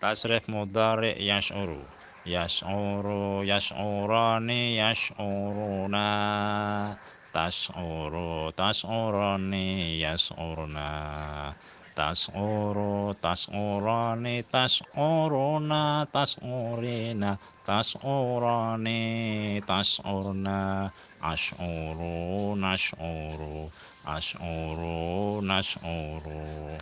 tasrif mudhari yas'uru yas'uru yas'urani yas'uruna tas'uru tas'urani yas'urna tas'uru tas'urani tas'uruna. Tas'urina tas'urani tas'urna. Ash'uru nash'uru. Ash'uru nash'uru.